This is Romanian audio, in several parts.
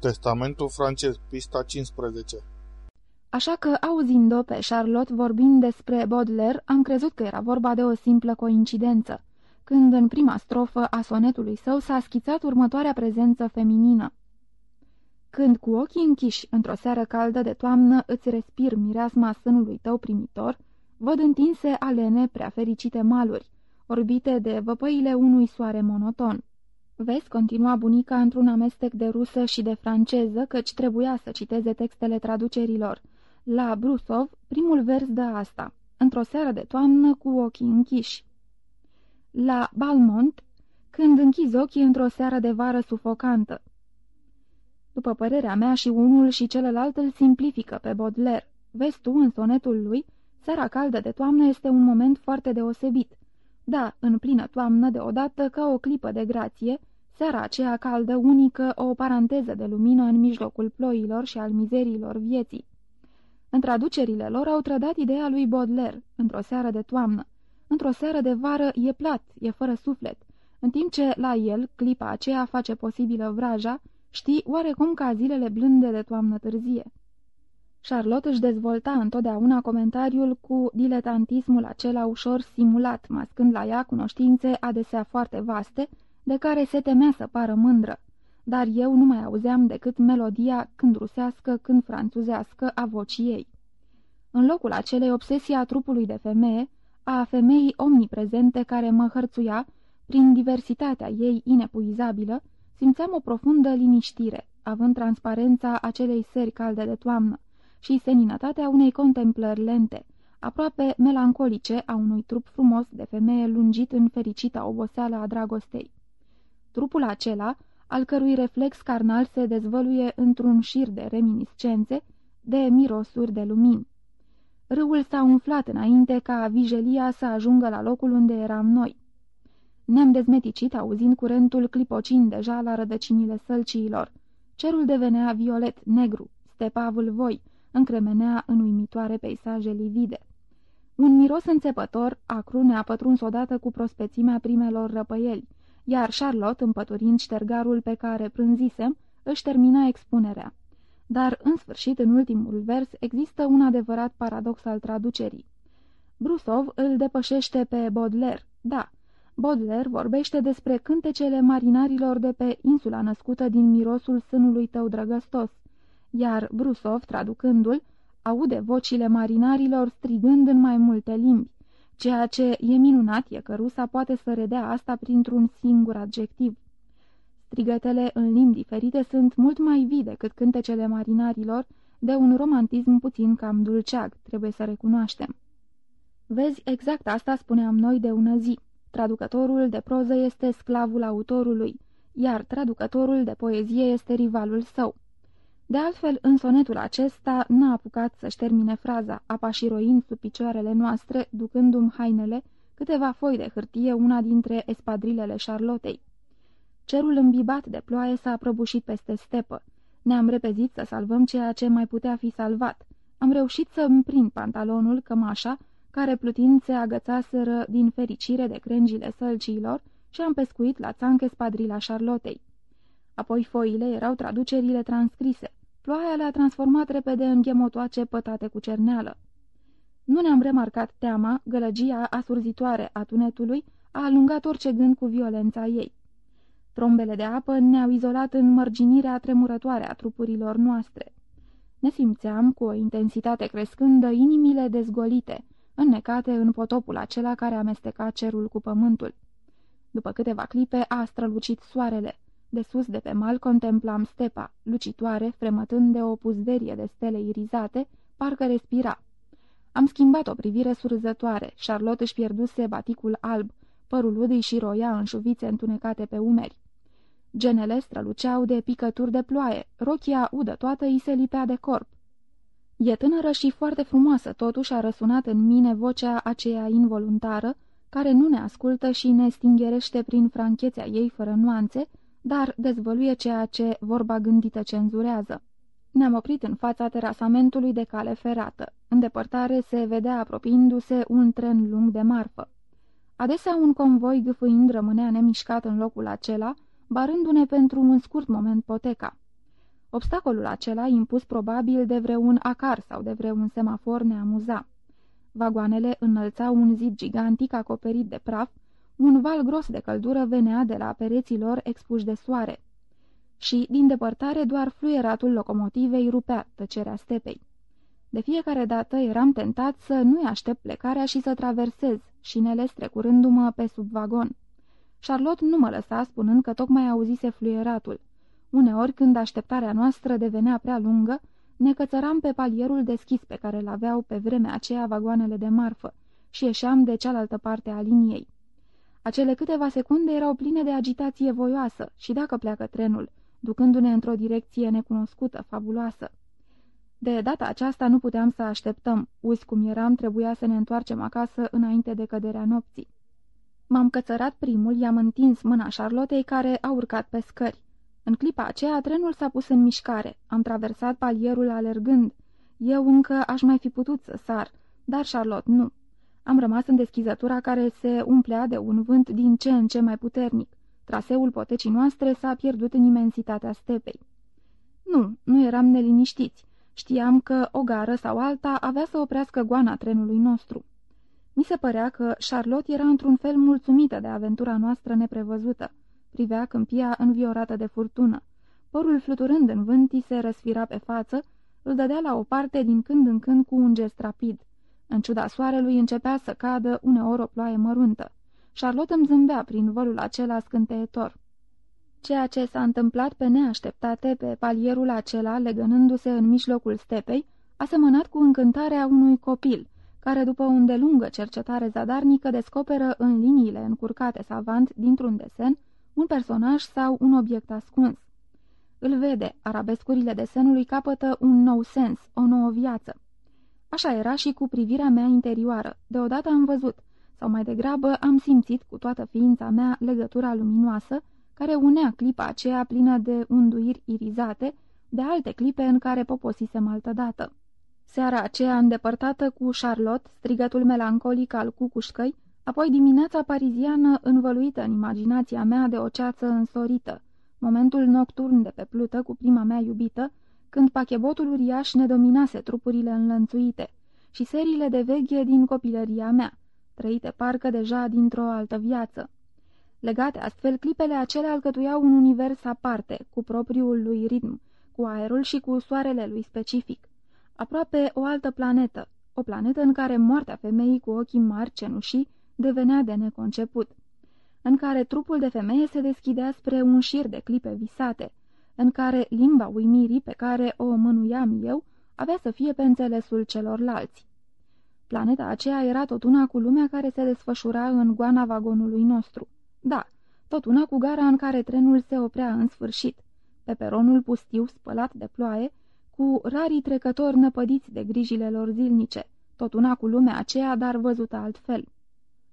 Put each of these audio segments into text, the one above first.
Testamentul francez, pista 15 Așa că, auzind-o pe Charlotte vorbind despre Baudelaire, am crezut că era vorba de o simplă coincidență, când în prima strofă a sonetului său s-a schițat următoarea prezență feminină. Când cu ochii închiși într-o seară caldă de toamnă îți respir mireasma sânului tău primitor, văd întinse alene prea fericite maluri, orbite de văpăile unui soare monoton. Vezi, continua bunica într-un amestec de rusă și de franceză, căci trebuia să citeze textele traducerilor. La Brusov, primul vers de asta, într-o seară de toamnă cu ochii închiși. La Balmont, când închizi ochii într-o seară de vară sufocantă. După părerea mea și unul și celălalt îl simplifică pe Baudelaire. Vezi tu, în sonetul lui, seara caldă de toamnă este un moment foarte deosebit. Da, în plină toamnă, deodată, ca o clipă de grație, seara aceea caldă, unică, o paranteză de lumină în mijlocul ploilor și al mizeriilor vieții. În traducerile lor au trădat ideea lui Baudelaire, într-o seară de toamnă. Într-o seară de vară e plat, e fără suflet, în timp ce la el, clipa aceea face posibilă vraja, știi oarecum ca zilele blânde de toamnă târzie. Charlotte își dezvolta întotdeauna comentariul cu diletantismul acela ușor simulat, mascând la ea cunoștințe adesea foarte vaste, de care se temea să pară mândră, dar eu nu mai auzeam decât melodia când rusească, când franțuzească a vocii ei. În locul acelei obsesii a trupului de femeie, a femeii omniprezente care mă hărțuia, prin diversitatea ei inepuizabilă, simțeam o profundă liniștire, având transparența acelei seri calde de toamnă și seninătatea unei contemplări lente, aproape melancolice a unui trup frumos de femeie lungit în fericita oboseală a dragostei. Trupul acela, al cărui reflex carnal se dezvăluie într-un șir de reminiscențe, de mirosuri de lumini. Râul s-a umflat înainte ca vijelia să ajungă la locul unde eram noi. Ne-am dezmeticit auzind curentul clipocind deja la rădăcinile sălciilor. Cerul devenea violet, negru, stepa vâlvoi, încremenea în uimitoare peisaje livide. Un miros înțepător, acru, ne-a pătruns odată cu prospețimea primelor răpăieli, iar Charlotte, împăturind ștergarul pe care prânzisem, își termina expunerea. Dar, în sfârșit, în ultimul vers, există un adevărat paradox al traducerii. Brusov îl depășește pe Baudelaire, da, Baudelaire vorbește despre cântecele marinarilor de pe insula născută din mirosul sânului tău drăgăstos, iar Brusov, traducându-l, aude vocile marinarilor strigând în mai multe limbi. Ceea ce e minunat e că rusa poate să redea asta printr-un singur adjectiv. Strigătele în limbi diferite sunt mult mai vii decât cântecele marinarilor, de un romantism puțin cam dulceag, trebuie să recunoaștem. Vezi, exact asta spuneam noi de ună zi. Traducătorul de proză este sclavul autorului, iar traducătorul de poezie este rivalul său. De altfel, în sonetul acesta n-a apucat să-și termine fraza, apașiroind sub picioarele noastre, ducându-mi hainele, câteva foi de hârtie, una dintre espadrilele Charlotei. Cerul îmbibat de ploaie s-a prăbușit peste stepă. Ne-am repezit să salvăm ceea ce mai putea fi salvat. Am reușit să îmi prind pantalonul, cămașa, care plutind se agățaseră din fericire de crengile sălciilor și am pescuit la țanche spadrila Charlotei. Apoi foile erau traducerile transcrise. Ploaia le-a transformat repede în ghemotoace pătate cu cerneală. Nu ne-am remarcat teama, gălăgia asurzitoare a tunetului a alungat orice gând cu violența ei. Trombele de apă ne-au izolat în mărginirea tremurătoare a trupurilor noastre. Ne simțeam, cu o intensitate crescândă, inimile dezgolite, înnecate în potopul acela care amesteca cerul cu pământul. După câteva clipe a strălucit soarele. De sus de pe mal contemplam stepa, lucitoare, fremătând de o puzderie de stele irizate, parcă respira. Am schimbat o privire surzătoare. Charlotte își pierduse baticul alb, părul lui și roia în șuvițe întunecate pe umeri. Genele străluceau de picături de ploaie, rochia udă toată îi se lipea de corp. E tânără și foarte frumoasă, totuși a răsunat în mine vocea aceea involuntară, care nu ne ascultă și ne stingerește prin franchețea ei fără nuanțe, dar dezvăluie ceea ce vorba gândită cenzurează. Ne-am oprit în fața terasamentului de cale ferată. În depărtare se vedea apropiindu-se un tren lung de marfă. Adesea un convoi gâfâind rămânea nemișcat în locul acela, barându-ne pentru un scurt moment poteca. Obstacolul acela, impus probabil de vreun acar sau de vreun semafor, ne amuza. Vagoanele înălțau un zid gigantic acoperit de praf, un val gros de căldură venea de la pereții lor expuși de soare. Și, din depărtare, doar fluieratul locomotivei rupea tăcerea stepei. De fiecare dată eram tentat să nu-i aștept plecarea și să traversez, șinele strecurându-mă pe sub vagon. Charlotte nu mă lăsa spunând că tocmai auzise fluieratul. Uneori, când așteptarea noastră devenea prea lungă, ne cățăram pe palierul deschis pe care îl aveau pe vremea aceea vagoanele de marfă și ieșeam de cealaltă parte a liniei. Acele câteva secunde erau pline de agitație voioasă și dacă pleacă trenul, ducându-ne într-o direcție necunoscută, fabuloasă. De data aceasta nu puteam să așteptăm, uzi cum eram, trebuia să ne întoarcem acasă înainte de căderea nopții. M-am cățărat primul, i-am întins mâna Charlottei care a urcat pe scări. În clipa aceea, trenul s-a pus în mișcare. Am traversat palierul alergând. Eu încă aș mai fi putut să sar, dar Charlotte nu. Am rămas în deschizătura care se umplea de un vânt din ce în ce mai puternic. Traseul potecii noastre s-a pierdut în imensitatea stepei. Nu, nu eram neliniștiți. Știam că o gară sau alta avea să oprească goana trenului nostru. Mi se părea că Charlotte era într-un fel mulțumită de aventura noastră neprevăzută. Privea câmpia înviorată de furtună. Părul fluturând în vânt, se răsfira pe față, îl dădea la o parte din când în când cu un gest rapid. În ciuda soarelui începea să cadă uneori o ploaie măruntă. Charlotte îmi zâmbea prin vălul acela scânteietor. Ceea ce s-a întâmplat pe neașteptate pe palierul acela, legănându-se în mijlocul stepei, a semănat cu încântarea unui copil, care după o îndelungă cercetare zadarnică descoperă în liniile încurcate savant dintr-un desen un personaj sau un obiect ascuns. Îl vede, arabescurile desenului capătă un nou sens, o nouă viață. Așa era și cu privirea mea interioară. Deodată am văzut, sau mai degrabă am simțit cu toată ființa mea legătura luminoasă care unea clipa aceea plină de unduiri irizate de alte clipe în care poposisem altădată. Seara aceea îndepărtată cu Charlotte, strigătul melancolic al cucușcăi, apoi dimineața pariziană învăluită în imaginația mea de o ceață însorită, momentul nocturn de pe plută cu prima mea iubită, când pachebotul uriaș ne dominase trupurile înlănțuite și seriile de veche din copilăria mea, trăite parcă deja dintr-o altă viață. Legate astfel, clipele acelea alcătuiau un univers aparte, cu propriul lui ritm, cu aerul și cu soarele lui specific. Aproape o altă planetă, o planetă în care moartea femeii cu ochii mari cenușii devenea de neconceput, în care trupul de femeie se deschidea spre un șir de clipe visate, în care limba uimirii pe care o mânuiam eu avea să fie pe înțelesul celorlalți. Planeta aceea era tot una cu lumea care se desfășura în goana vagonului nostru. Da, tot una cu gara în care trenul se oprea în sfârșit, pe peronul pustiu spălat de ploaie, cu rarii trecători năpădiți de grijile lor zilnice, tot una cu lumea aceea, dar văzută altfel.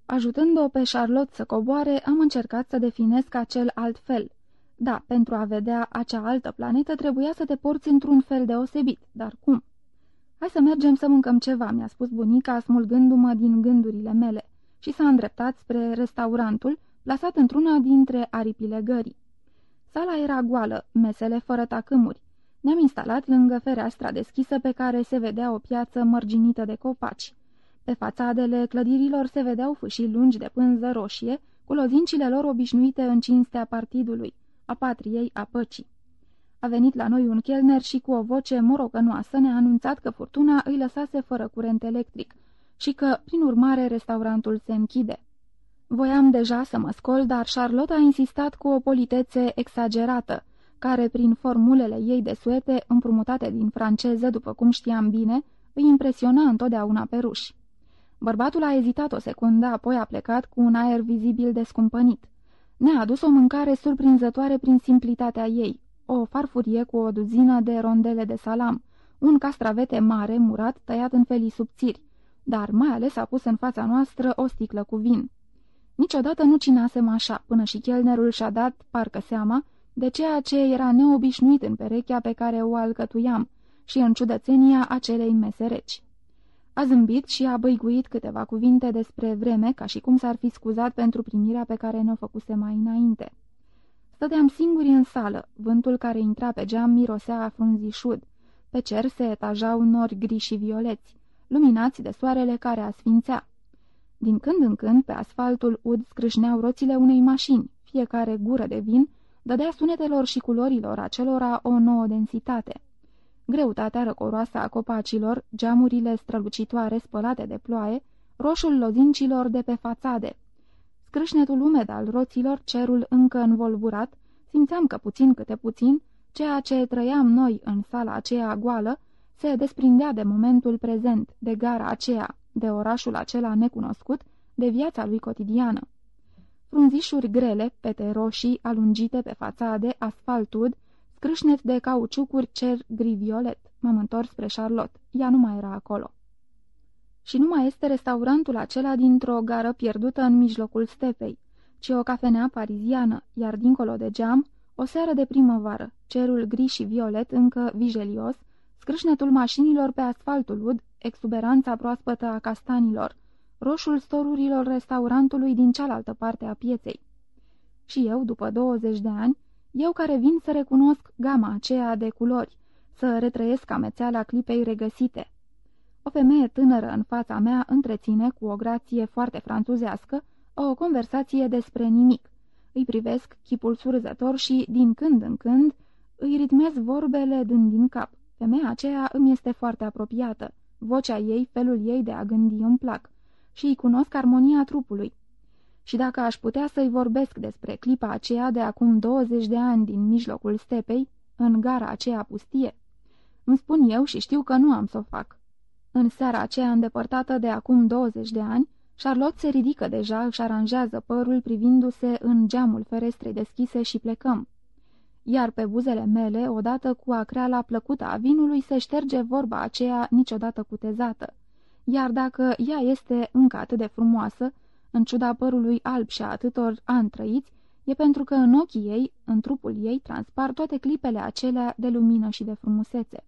Ajutând-o pe Charlotte să coboare, am încercat să definesc acel altfel. Da, pentru a vedea acea altă planetă trebuia să te porți într-un fel deosebit, dar cum? Hai să mergem să mâncăm ceva, mi-a spus bunica, smulgându-mă din gândurile mele, și s-a îndreptat spre restaurantul, plasat într-una dintre aripile gării. Sala era goală, mesele fără tacâmuri. Ne-am instalat lângă fereastra deschisă pe care se vedea o piață mărginită de copaci. Pe fațadele clădirilor se vedeau fâșii lungi de pânză roșie, cu lozincile lor obișnuite în cinstea partidului, a patriei, a păcii. A venit la noi un chelner și cu o voce morocănoasă ne-a anunțat că furtuna îi lăsase fără curent electric și că, prin urmare, restaurantul se închide. Voiam deja să mă scol, dar Charlotte a insistat cu o politețe exagerată, care, prin formulele ei de suete, împrumutate din franceză, după cum știam bine, îi impresiona întotdeauna pe ruși. Bărbatul a ezitat o secundă, apoi a plecat cu un aer vizibil descumpănit. Ne-a adus o mâncare surprinzătoare prin simplitatea ei, o farfurie cu o duzină de rondele de salam, un castravete mare, murat, tăiat în felii subțiri, dar mai ales a pus în fața noastră o sticlă cu vin. Niciodată nu cinasem așa, până și chelnerul și-a dat, parcă seama, de ceea ce era neobișnuit în perechea pe care o alcătuiam și în ciudățenia acelei mese reci. A zâmbit și a băiguit câteva cuvinte despre vreme, ca și cum s-ar fi scuzat pentru primirea pe care ne-o făcuse mai înainte. Stăteam singuri în sală, vântul care intra pe geam mirosea a frunzișud. Pe cer se etajau nori gri și violeți, luminați de soarele care asfințea. Din când în când, pe asfaltul ud scrâșneau roțile unei mașini, fiecare gură de vin dădea sunetelor și culorilor acelora o nouă densitate. Greutatea răcoroasă a copacilor, geamurile strălucitoare spălate de ploaie, roșul lozincilor de pe fațade. Scrâșnetul umed al roților, cerul încă învolburat, simțeam că puțin câte puțin, ceea ce trăiam noi în sala aceea goală, se desprindea de momentul prezent, de gara aceea, de orașul acela necunoscut, de viața lui cotidiană. Frunzișuri grele, pete roșii, alungite pe fațade, asfaltud, scrâșnet de cauciucuri cer gri-violet. M-am întors spre Charlotte. Ea nu mai era acolo. Și nu mai este restaurantul acela dintr-o gară pierdută în mijlocul stepei, ci o cafenea pariziană, iar dincolo de geam, o seară de primăvară, cerul gri și violet încă vijelios, scrâșnetul mașinilor pe asfaltul ud, exuberanța proaspătă a castanilor, roșul storurilor restaurantului din cealaltă parte a pieței. Și eu, după 20 de ani, eu care vin să recunosc gama aceea de culori, să retrăiesc amețeala clipei regăsite. O femeie tânără în fața mea întreține cu o grație foarte franțuzească o conversație despre nimic. Îi privesc chipul surzător și, din când în când, îi ritmez vorbele dând din cap. Femeia aceea îmi este foarte apropiată. Vocea ei, felul ei de a gândi îmi plac și îi cunosc armonia trupului. Și dacă aș putea să-i vorbesc despre clipa aceea de acum 20 de ani din mijlocul stepei, în gara aceea pustie, îmi spun eu și știu că nu am să o fac. În seara aceea îndepărtată de acum 20 de ani, Charlotte se ridică deja, își aranjează părul privindu-se în geamul ferestrei deschise și plecăm. Iar pe buzele mele, odată cu acreala plăcută a vinului, se șterge vorba aceea niciodată cutezată iar dacă ea este încă atât de frumoasă, în ciuda părului alb și a atâtor ani trăiți, e pentru că în ochii ei, în trupul ei, transpar toate clipele acelea de lumină și de frumusețe.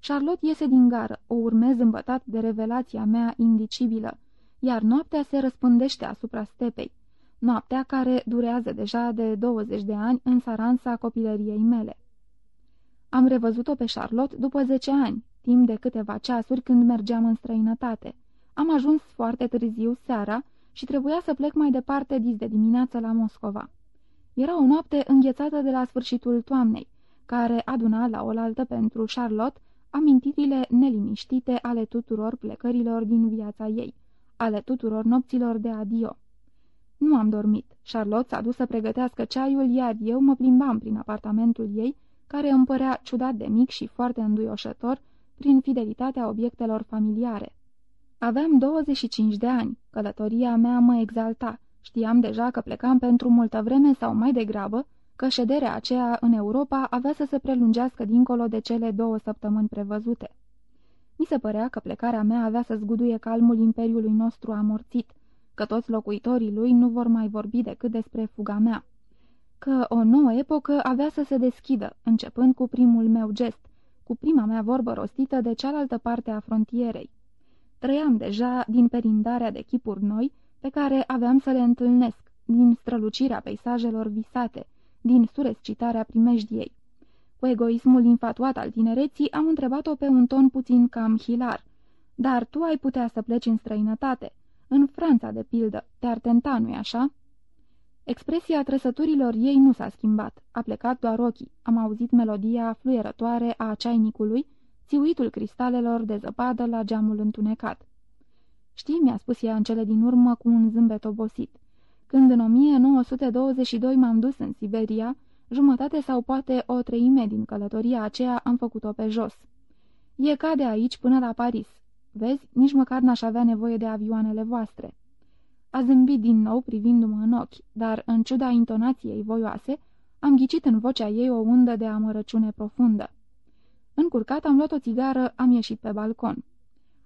Charlotte iese din gară, o urmez îmbătat de revelația mea indicibilă, iar noaptea se răspândește asupra stepei, noaptea care durează deja de 20 de ani în saransa copilăriei mele. Am revăzut-o pe Charlotte după 10 ani, timp de câteva ceasuri când mergeam în străinătate. Am ajuns foarte târziu seara și trebuia să plec mai departe dis de dimineață la Moscova. Era o noapte înghețată de la sfârșitul toamnei, care aduna la oaltă pentru Charlotte amintirile neliniștite ale tuturor plecărilor din viața ei, ale tuturor nopților de adio. Nu am dormit. Charlotte s-a dus să pregătească ceaiul, iar eu mă plimbam prin apartamentul ei, care îmi părea ciudat de mic și foarte înduioșător, prin fidelitatea obiectelor familiare. Aveam 25 de ani, călătoria mea mă exalta, știam deja că plecam pentru multă vreme sau mai degrabă, că șederea aceea în Europa avea să se prelungească dincolo de cele două săptămâni prevăzute. Mi se părea că plecarea mea avea să zguduie calmul imperiului nostru amorțit, că toți locuitorii lui nu vor mai vorbi decât despre fuga mea, că o nouă epocă avea să se deschidă, începând cu primul meu gest, cu prima mea vorbă rostită de cealaltă parte a frontierei. Trăiam deja din perindarea de chipuri noi pe care aveam să le întâlnesc, din strălucirea peisajelor visate, din surescitarea primejdiei. Cu egoismul infatuat al tinereții am întrebat-o pe un ton puțin cam hilar. Dar tu ai putea să pleci în străinătate, în Franța, de pildă, te-ar tenta, nu-i așa?" Expresia trăsăturilor ei nu s-a schimbat, a plecat doar ochii, am auzit melodia fluierătoare a ceainicului, țiuitul cristalelor de zăpadă la geamul întunecat. Știi, mi-a spus ea în cele din urmă cu un zâmbet obosit. Când în 1922 m-am dus în Siberia, jumătate sau poate o treime din călătoria aceea am făcut-o pe jos. E ca de aici până la Paris. Vezi, nici măcar n-aș avea nevoie de avioanele voastre. A zâmbit din nou privindu-mă în ochi, dar, în ciuda intonației voioase, am ghicit în vocea ei o undă de amărăciune profundă. Încurcat, am luat o țigară, am ieșit pe balcon.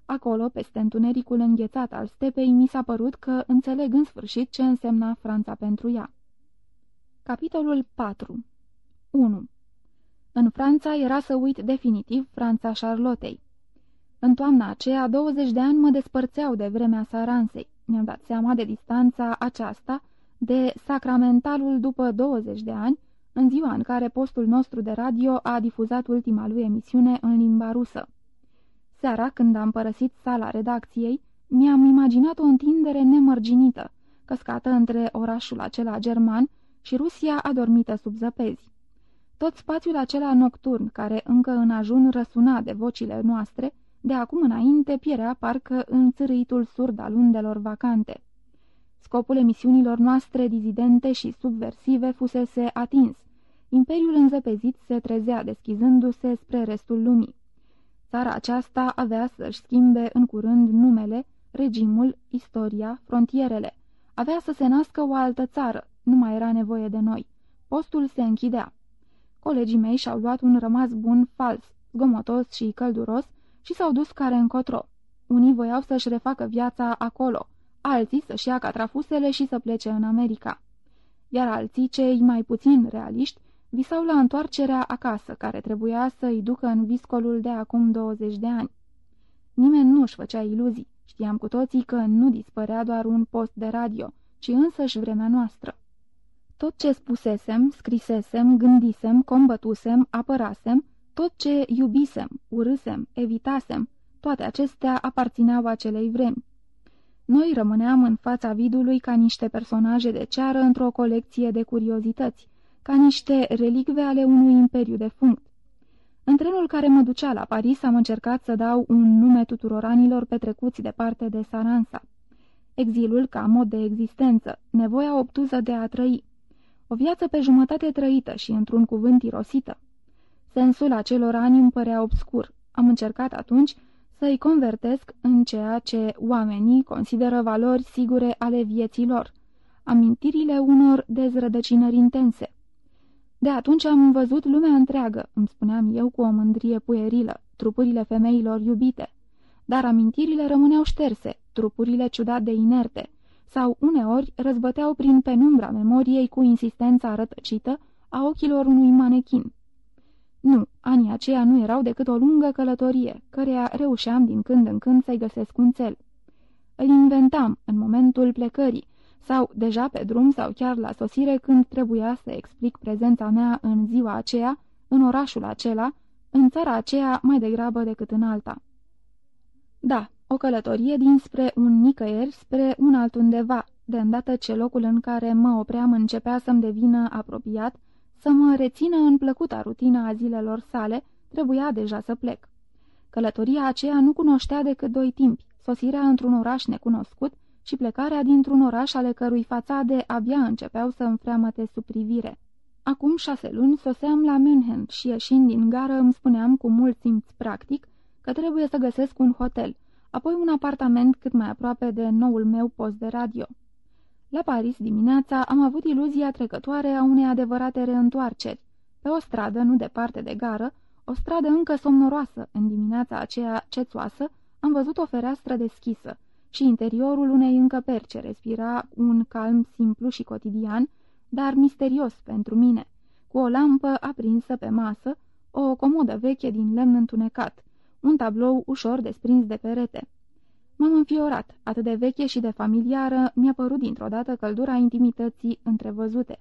Acolo, peste întunericul înghețat al stepei, mi s-a părut că înțeleg în sfârșit ce însemna Franța pentru ea. Capitolul 4 1. În Franța era să uit definitiv Franța Charlottei. În toamna aceea, 20 de ani mă despărțeau de vremea Saransei. Mi-am dat seama de distanța aceasta, de sacramentalul după 20 de ani, în ziua în care postul nostru de radio a difuzat ultima lui emisiune în limba rusă. Seara, când am părăsit sala redacției, mi-am imaginat o întindere nemărginită, căscată între orașul acela german și Rusia adormită sub zăpezi. Tot spațiul acela nocturn, care încă în ajun răsuna de vocile noastre, de acum înainte pierea parcă în țârâitul surd al undelor vacante. Scopul emisiunilor noastre dizidente și subversive fusese atins. Imperiul înzăpezit se trezea deschizându-se spre restul lumii. Țara aceasta avea să-și schimbe în curând numele, regimul, istoria, frontierele. Avea să se nască o altă țară, nu mai era nevoie de noi. Postul se închidea. Colegii mei și-au luat un rămas bun fals, zgomotos și călduros și s-au dus care încotro. Unii voiau să-și refacă viața acolo, alții să-și ia catrafusele și să plece în America. Iar alții, cei mai puțin realiști, visau la întoarcerea acasă, care trebuia să-i ducă în viscolul de acum 20 de ani. Nimeni nu-și făcea iluzii. Știam cu toții că nu dispărea doar un post de radio, ci însăși vremea noastră. Tot ce spusesem, scrisesem, gândisem, combătusem, apărasem, tot ce iubisem, urâsem, evitasem, toate acestea aparțineau acelei vremi. Noi rămâneam în fața vidului ca niște personaje de ceară într-o colecție de curiozități, ca niște relicve ale unui imperiu defunct. În trenul care mă ducea la Paris am încercat să dau un nume tuturor anilor petrecuți departe de Saransa. Exilul ca mod de existență, nevoia obtuză de a trăi. O viață pe jumătate trăită și într-un cuvânt irosită. Sensul acelor ani îmi părea obscur. Am încercat atunci să-i convertesc în ceea ce oamenii consideră valori sigure ale vieții lor, amintirile unor dezrădăcinări intense. De atunci am văzut lumea întreagă, îmi spuneam eu cu o mândrie puerilă, trupurile femeilor iubite. Dar amintirile rămâneau șterse, trupurile ciudat de inerte, sau uneori răzbăteau prin penumbra memoriei cu insistența rătăcită a ochilor unui manechin. Nu, anii aceia nu erau decât o lungă călătorie, căreia reușeam din când în când să-i găsesc un cel. Îl inventam în momentul plecării, sau deja pe drum sau chiar la sosire când trebuia să explic prezența mea în ziua aceea, în orașul acela, în țara aceea mai degrabă decât în alta. Da, o călătorie dinspre un nicăieri spre un altundeva, de îndată ce locul în care mă opream începea să-mi devină apropiat, să mă rețină în plăcuta rutina a zilelor sale, trebuia deja să plec. Călătoria aceea nu cunoștea decât doi timpi, sosirea într-un oraș necunoscut și plecarea dintr-un oraș ale cărui fațade abia începeau să înfreamăte sub privire. Acum șase luni soseam la München și ieșind din gară îmi spuneam cu mult simț practic că trebuie să găsesc un hotel, apoi un apartament cât mai aproape de noul meu post de radio. La Paris dimineața am avut iluzia trecătoare a unei adevărate reîntoarceri. Pe o stradă, nu departe de gară, o stradă încă somnoroasă, în dimineața aceea cețoasă, am văzut o fereastră deschisă și interiorul unei încăperi ce respira un calm simplu și cotidian, dar misterios pentru mine, cu o lampă aprinsă pe masă, o comodă veche din lemn întunecat, un tablou ușor desprins de perete. M-am înfiorat, atât de veche și de familiară, mi-a părut dintr-o dată căldura intimității întrevăzute.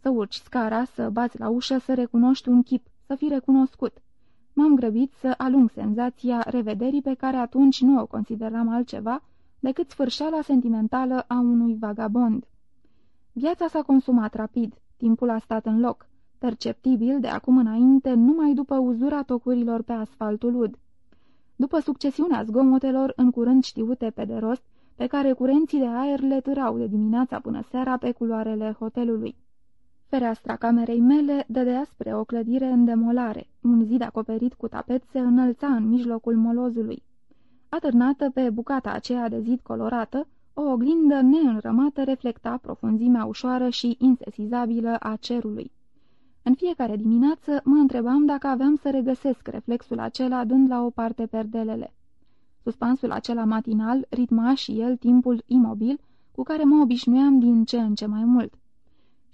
Să urci scara, să bați la ușă, să recunoști un chip, să fii recunoscut. M-am grăbit să alung senzația revederii pe care atunci nu o consideram altceva decât sfârșeala sentimentală a unui vagabond. Viața s-a consumat rapid, timpul a stat în loc, perceptibil de acum înainte numai după uzura tocurilor pe asfaltul ud după succesiunea zgomotelor în curând știute pe de rost, pe care curenții de aer le târau de dimineața până seara pe culoarele hotelului. Fereastra camerei mele dădea spre o clădire în demolare. Un zid acoperit cu tapet se înălța în mijlocul molozului. Atârnată pe bucata aceea de zid colorată, o oglindă neînrămată reflecta profunzimea ușoară și insesizabilă a cerului. În fiecare dimineață mă întrebam dacă aveam să regăsesc reflexul acela dând la o parte perdelele. Suspansul acela matinal ritma și el timpul imobil cu care mă obișnuiam din ce în ce mai mult.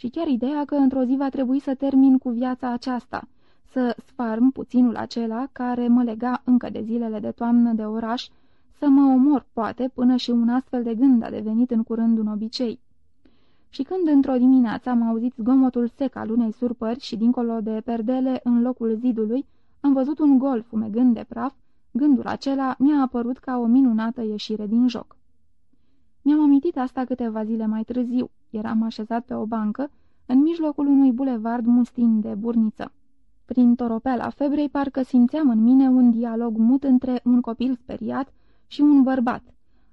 Și chiar ideea că într-o zi va trebui să termin cu viața aceasta, să sfarm puținul acela care mă lega încă de zilele de toamnă de oraș, să mă omor, poate, până și un astfel de gând a devenit în curând un obicei. și când într-o dimineață am auzit zgomotul sec al unei surpări și dincolo de perdele în locul zidului, am văzut un gol fumegând de praf, gândul acela mi-a apărut ca o minunată ieșire din joc. Mi-am amintit asta câteva zile mai târziu. Eram așezat pe o bancă, în mijlocul unui bulevard mustin de burniță. Prin toropeala febrei parcă simțeam în mine un dialog mut între un copil speriat și un bărbat.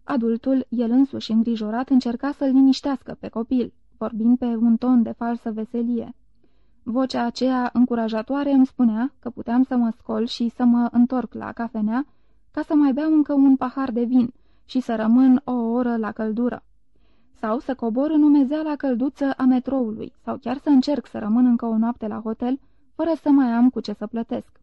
Adultul, el însuși îngrijorat, încerca să-l liniștească pe copil, vorbind pe un ton de falsă veselie. Vocea aceea încurajatoare îmi spunea că puteam să mă scol și să mă întorc la cafenea ca să mai beau încă un pahar de vin și să rămân o oră la căldură. Sau să cobor în umezeala călduță a metroului, sau chiar să încerc să rămân încă o noapte la hotel, fără să mai am cu ce să plătesc.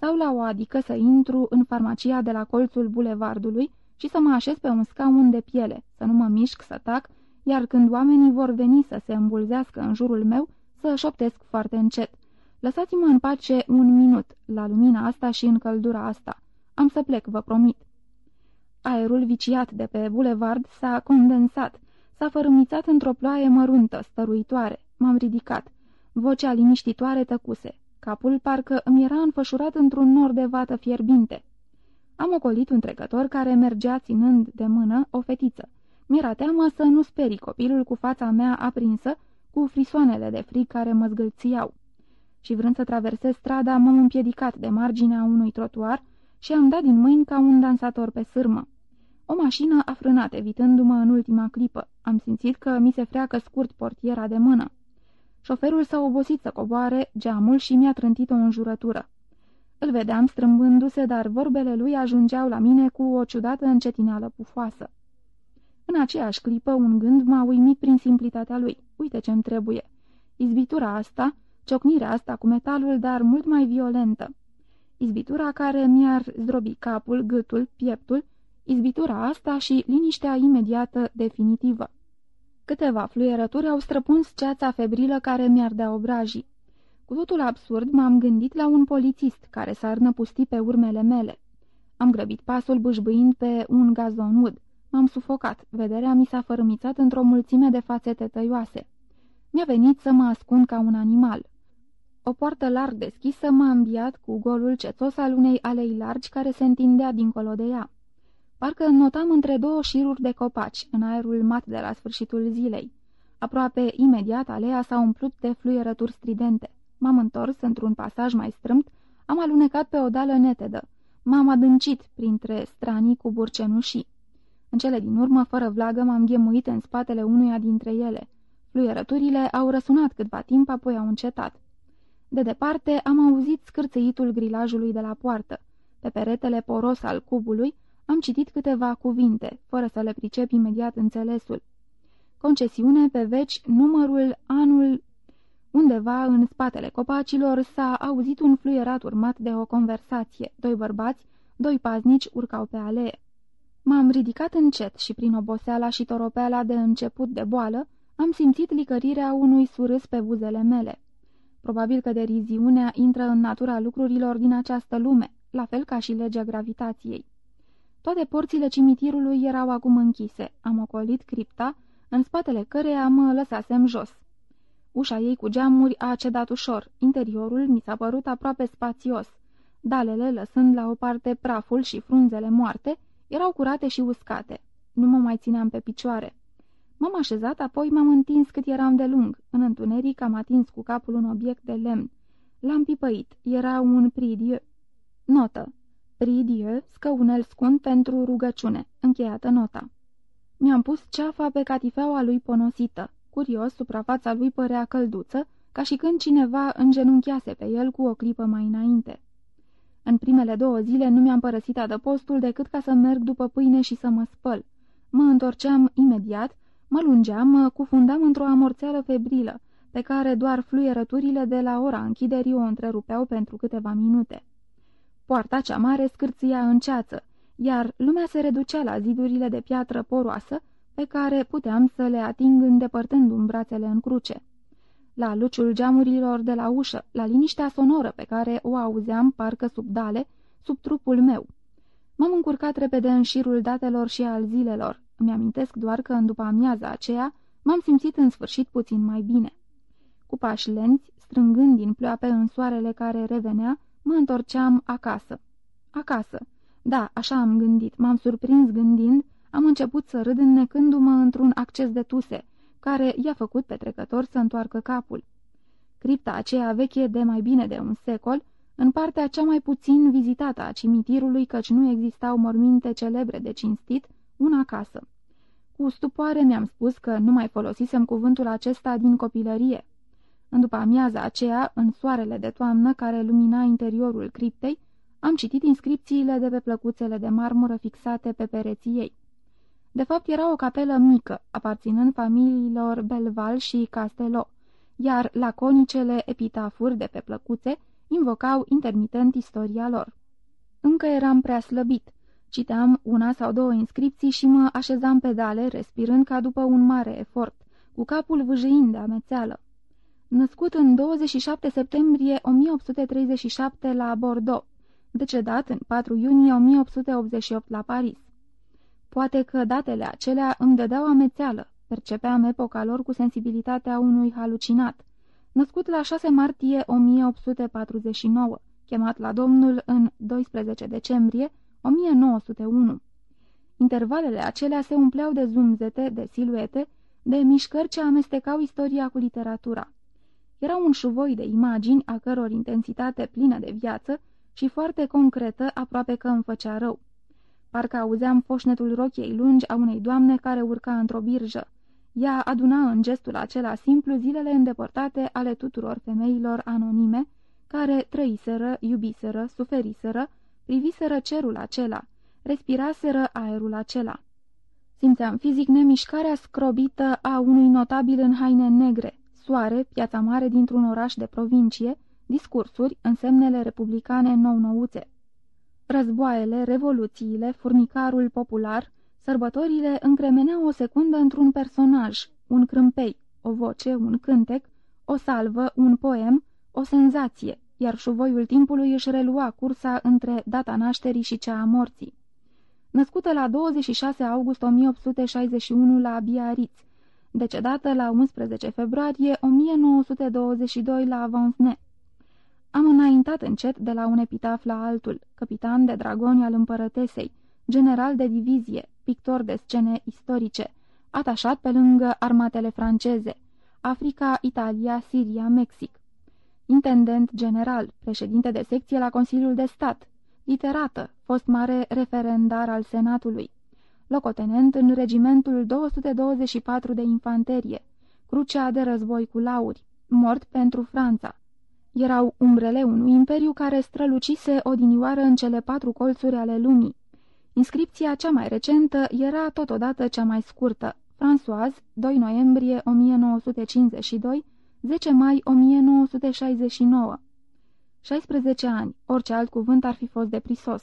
Sau la o adică să intru în farmacia de la colțul bulevardului și să mă așez pe un scaun de piele, să nu mă mișc, să tac, iar când oamenii vor veni să se îmbulzească în jurul meu, să șoptesc foarte încet. Lăsați-mă în pace un minut, la lumina asta și în căldura asta. Am să plec, vă promit. Aerul viciat de pe bulevard s-a condensat, s-a fărâmițat într-o ploaie măruntă, stăruitoare. M-am ridicat. Vocea liniștitoare tăcuse. Capul parcă îmi era înfășurat într-un nor de vată fierbinte. Am ocolit un trecător care mergea ținând de mână o fetiță. Mi-era teamă să nu sperii copilul cu fața mea aprinsă, cu frisoanele de frig care mă zgâlțiau. Și vrând să traversez strada, m-am împiedicat de marginea unui trotuar și am dat din mâini ca un dansator pe sârmă. O mașină a frânat, evitându-mă în ultima clipă. Am simțit că mi se freacă scurt portiera de mână. Șoferul s-a obosit să coboare geamul și mi-a trântit o înjurătură. Îl vedeam strâmbându-se, dar vorbele lui ajungeau la mine cu o ciudată încetineală pufoasă. În aceeași clipă, un gând m-a uimit prin simplitatea lui. Uite ce-mi trebuie. Izbitura asta, ciocnirea asta cu metalul, dar mult mai violentă. Izbitura care mi-ar zdrobi capul, gâtul, pieptul, izbitura asta și liniștea imediată definitivă. Câteva fluierături au străpuns ceața febrilă care mi-ar da obrajii. Cu totul absurd, m-am gândit la un polițist care s-ar năpusti pe urmele mele. Am grăbit pasul bâșbâind pe un gazon ud. M-am sufocat, vederea mi s-a fărâmițat într-o mulțime de fațete tăioase. Mi-a venit să mă ascund ca un animal. O poartă larg deschisă m-a înviat cu golul cețos al unei alei largi care se întindea dincolo de ea. Parcă notam între două șiruri de copaci, în aerul mat de la sfârșitul zilei. Aproape imediat alea s-a umplut de fluierături stridente. M-am întors într-un pasaj mai strâmt, am alunecat pe o dală netedă. M-am adâncit printre stranii cu burcenușii. În cele din urmă, fără vlagă, m-am ghemuit în spatele unuia dintre ele. Fluierăturile au răsunat câtva timp, apoi au încetat. De departe am auzit scârțăitul grilajului de la poartă. Pe peretele poros al cubului am citit câteva cuvinte, fără să le pricep imediat înțelesul. Concesiune pe veci, numărul, anul... Undeva în spatele copacilor s-a auzit un fluierat urmat de o conversație. Doi bărbați, doi paznici urcau pe alee. M-am ridicat încet și prin oboseala și toropeala de început de boală, am simțit licărirea unui surâs pe buzele mele. Probabil că deriziunea intră în natura lucrurilor din această lume, la fel ca și legea gravitației. Toate porțile cimitirului erau acum închise. Am ocolit cripta, în spatele căreia mă lăsasem jos. Ușa ei cu geamuri a cedat ușor, interiorul mi s-a părut aproape spațios. Dalele, lăsând la o parte praful și frunzele moarte, erau curate și uscate. Nu mă mai țineam pe picioare. M-am așezat, apoi m-am întins cât eram de lung. În întuneric am atins cu capul un obiect de lemn. L-am pipăit. Era un pridieu. Notă. Pridieu, scăunel scund pentru rugăciune. Încheiată nota. Mi-am pus ceafa pe catifeaua lui ponosită. Curios, suprafața lui părea călduță, ca și când cineva îngenunchiase pe el cu o clipă mai înainte. În primele două zile nu mi-am părăsit adăpostul decât ca să merg după pâine și să mă spăl. Mă întorceam imediat, mă lungeam, mă cufundam într-o amorțeală febrilă, pe care doar fluierăturile de la ora închiderii o întrerupeau pentru câteva minute. Poarta cea mare scârția în ceață, iar lumea se reducea la zidurile de piatră poroasă, pe care puteam să le ating îndepărtându-mi brațele în cruce la luciul geamurilor de la ușă, la liniștea sonoră pe care o auzeam parcă sub dale, sub trupul meu. M-am încurcat repede în șirul datelor și al zilelor. Îmi amintesc doar că în după amiaza aceea m-am simțit în sfârșit puțin mai bine. Cu pași lenți, strângând din ploape în soarele care revenea, mă întorceam acasă. Acasă. Da, așa am gândit, m-am surprins gândind, am început să râd înnecându-mă într-un acces de tuse, care i-a făcut pe trecător să întoarcă capul. Cripta aceea veche de mai bine de un secol, în partea cea mai puțin vizitată a cimitirului, căci nu existau morminte celebre de cinstit, una casă. Cu stupoare mi-am spus că nu mai folosisem cuvântul acesta din copilărie. În după amiaza aceea, în soarele de toamnă care lumina interiorul criptei, am citit inscripțiile de pe plăcuțele de marmură fixate pe pereții ei. De fapt, era o capelă mică, aparținând familiilor Belval și Castelo, iar laconicele epitafuri de pe plăcuțe invocau intermitent istoria lor. Încă eram prea slăbit. Citeam una sau două inscripții și mă așezam pe dale, respirând ca după un mare efort, cu capul vâjâind de amețeală. Născut în 27 septembrie 1837 la Bordeaux, decedat în 4 iunie 1888 la Paris. Poate că datele acelea îmi dădeau amețeală, percepeam epoca lor cu sensibilitatea unui halucinat. Născut la 6 martie 1849, chemat la domnul în 12 decembrie 1901. Intervalele acelea se umpleau de zumzete, de siluete, de mișcări ce amestecau istoria cu literatura. Era un șuvoi de imagini a căror intensitate plină de viață și foarte concretă, aproape că îmi făcea rău. Parcă auzeam foșnetul rochiei lungi a unei doamne care urca într-o birjă. Ea aduna în gestul acela simplu zilele îndepărtate ale tuturor femeilor anonime, care trăiseră, iubiseră, suferiseră, priviseră cerul acela, respiraseră aerul acela. Simțeam fizic nemișcarea scrobită a unui notabil în haine negre, soare, piața mare dintr-un oraș de provincie, discursuri, însemnele republicane nou-nouțe. Războaiele, revoluțiile, furnicarul popular, sărbătorile încremeneau o secundă într-un personaj, un crâmpei, o voce, un cântec, o salvă, un poem, o senzație, iar șuvoiul timpului își relua cursa între data nașterii și cea a morții. Născută la 26 august 1861 la Biarritz, decedată la 11 februarie 1922 la Vansne. Am înaintat încet de la un epitaf la altul, capitan de dragoni al împărătesei, general de divizie, pictor de scene istorice, atașat pe lângă armatele franceze, Africa, Italia, Siria, Mexic. Intendent general, președinte de secție la Consiliul de Stat, literată, fost mare referendar al Senatului, locotenent în regimentul 224 de infanterie, crucea de război cu lauri, mort pentru Franța. Erau umbrele unui imperiu care strălucise odinioară în cele patru colțuri ale lumii. Inscripția cea mai recentă era totodată cea mai scurtă, François, 2 noiembrie 1952, 10 mai 1969. 16 ani, orice alt cuvânt ar fi fost deprisos.